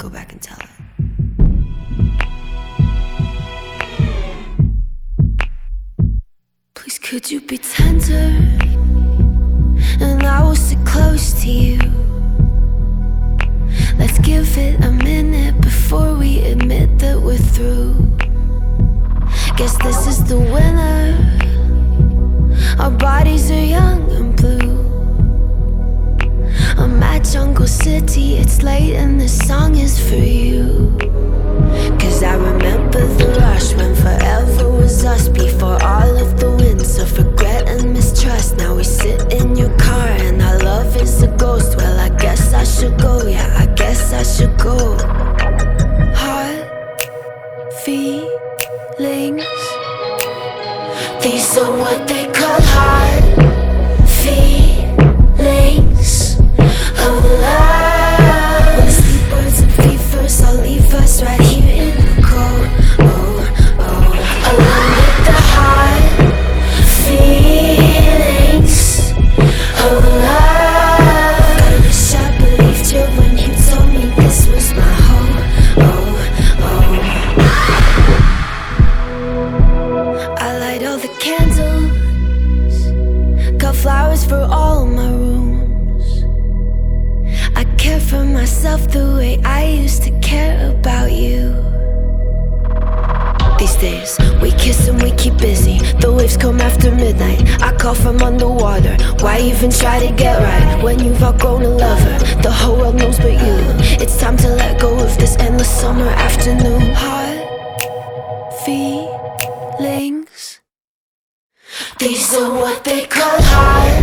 Go back and tell it. Please, could you be tender? And I will sit close to you. Let's give it a minute before we admit that we're through. Guess this is the winner. Our bodies are young and blue. I'm at Jungle City, it's late and song is for you. Cause I remember for myself the way I used to care about you. These days, we kiss and we keep busy. The waves come after midnight. I call from underwater. Why even try to get right when you've outgrown a lover? The whole world knows but you. It's time to let go of this endless summer afternoon. Hard, feelings. These are what they call hard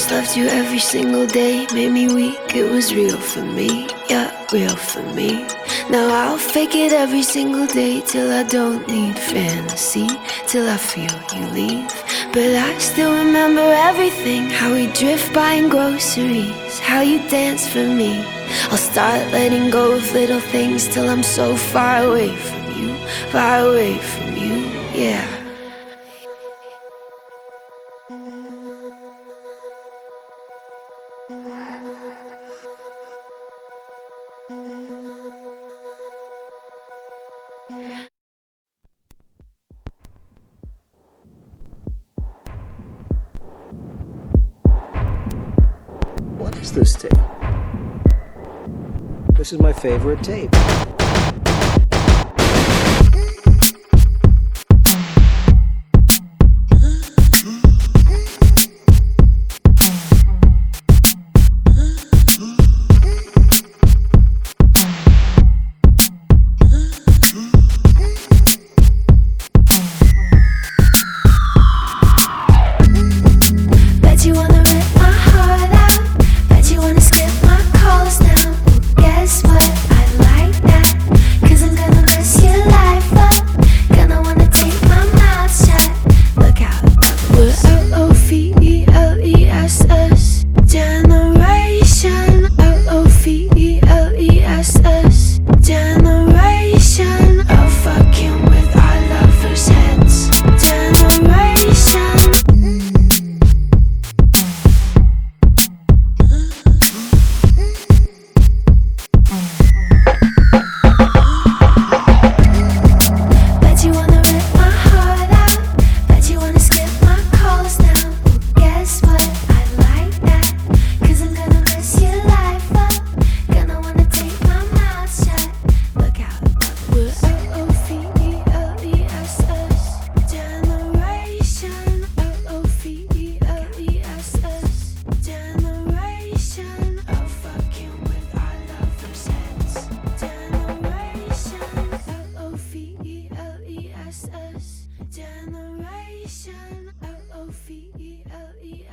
Years loved you every single day, made me weak. It was real for me, yeah, real for me. Now I'll fake it every single day till I don't need fantasy, till I feel you leave. But I still remember everything how we drift buying groceries, how you dance for me. I'll start letting go of little things till I'm so far away from you, far away from you, yeah. What is this tape? This is my favorite tape.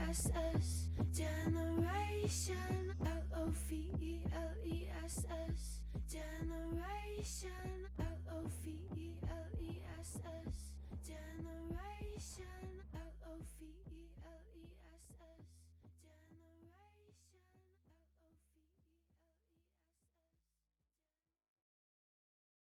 S. Generation L O V E L E S S. Generation L O V E L E S S. Generation